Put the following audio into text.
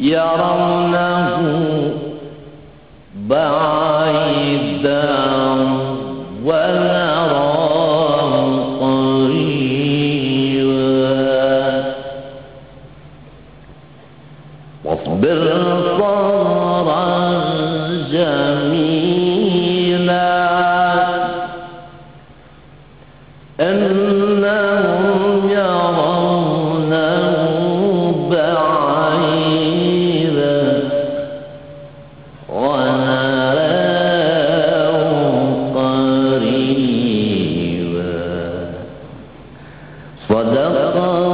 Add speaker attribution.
Speaker 1: يرونه بعيدا ونراه قريبا. واصبر صبرا جميلا. إنه صدق